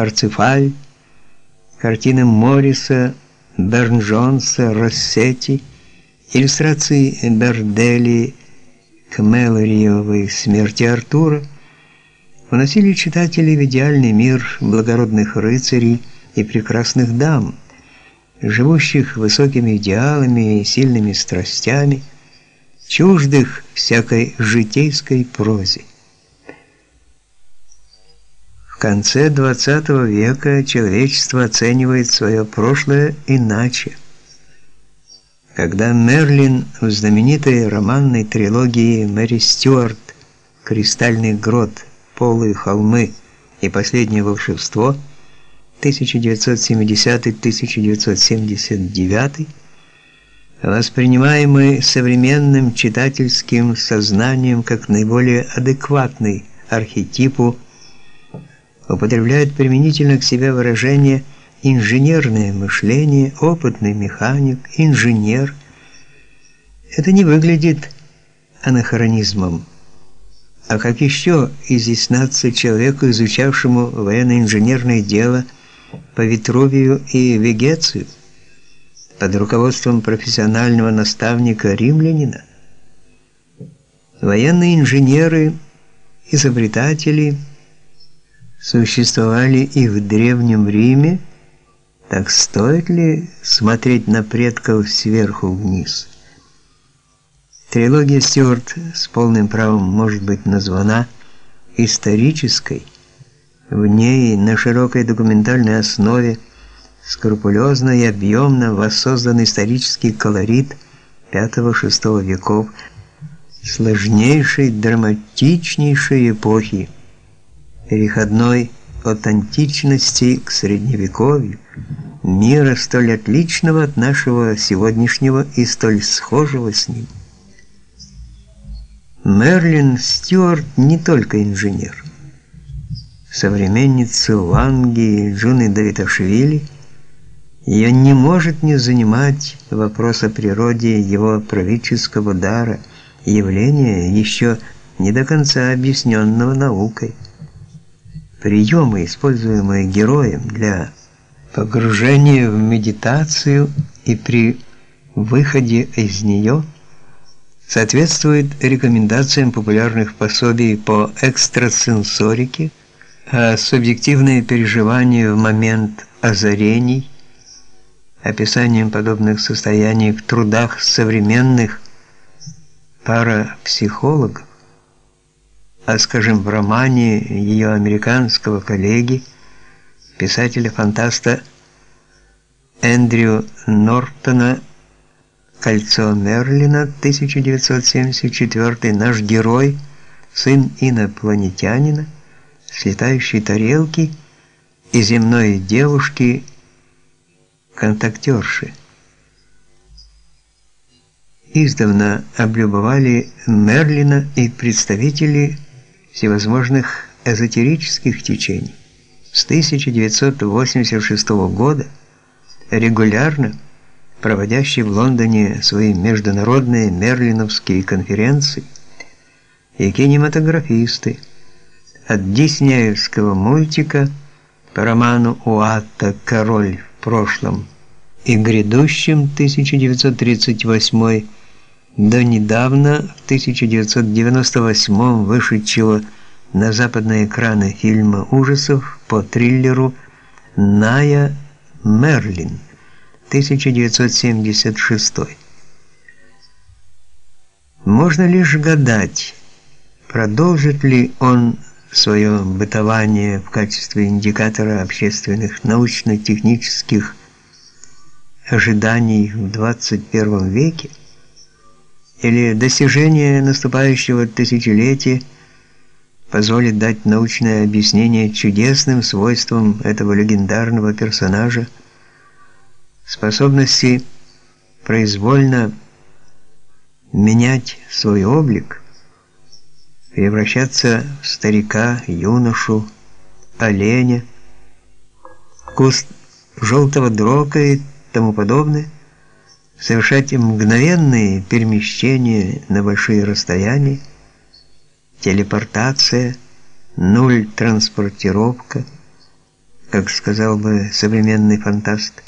Парцефаль, картины Морриса, Берн-Джонса, Россетти, иллюстрации Бердели к Мэлориевой «Смерти Артура» уносили читателей в идеальный мир благородных рыцарей и прекрасных дам, живущих высокими идеалами и сильными страстями, чуждых всякой житейской прозе. Конце XX века человечество оценивает свое прошлое иначе. Когда Мерлин в знаменитой романной трилогии Мэри Стюарт. «Кристальный грот», «Полые холмы» и «Последнее волшебство» 1970-1979 воспринимаемый современным читательским сознанием как наиболее адекватный архетипу, употребляет применительно к себе выражение инженерное мышление, опытный механик, инженер. Это не выглядит анахронизмом. А как еще изъясняться человеку, изучавшему военно-инженерное дело по Витрувию и Вегецию? под руководством профессионального наставника-римлянина. Военные инженеры, изобретатели существовали и в Древнем Риме, так стоит ли смотреть на предков сверху вниз? Трилогия Стюарт с полным правом может быть названа исторической. В ней на широкой документальной основе скрупулезно и объемно воссоздан исторический колорит V-VI веков сложнейшей, драматичнейшей эпохи, переходной от античности к средневековью, мира столь отличного от нашего сегодняшнего и столь схожего с ним. Мерлин Стюарт не только инженер. Современницы Ванги Джуны Давиташвили – ее не может не занимать вопрос о природе его правительского дара, явления еще не до конца объясненного наукой. Приемы, используемые героем для погружения в медитацию и при выходе из нее, соответствуют рекомендациям популярных пособий по экстрасенсорике, а субъективные переживания в момент озарений – описанием подобных состояний в трудах современных парапсихологов, а, скажем, в романе ее американского коллеги, писателя-фантаста Эндрю Нортона «Кольцо Мерлина» 1974 наш герой, сын инопланетянина, с летающей тарелки и земной девушки – контактерши. Издавна облюбовали Мерлина и представители всевозможных эзотерических течений. С 1986 года регулярно проводящий в Лондоне свои международные мерлиновские конференции и кинематографисты от диснеевского мультика по роману Уатта «Король в прошлом» и грядущем 1938 до недавно в 1998 вышедшего на западные экраны фильма ужасов по триллеру Ная Мерлин 1976. Можно лишь гадать, продолжит ли он свое бытование в качестве индикатора общественных научно-технических ожиданий в 21 веке или достижение наступающего тысячелетия позволит дать научное объяснение чудесным свойствам этого легендарного персонажа, способности произвольно менять свой облик, превращаться в старика, юношу, оленя, куст желтого дрока и тому подобное, совершать мгновенные перемещения на большие расстояния, телепортация, нуль транспортировка, как сказал бы современный фантаст.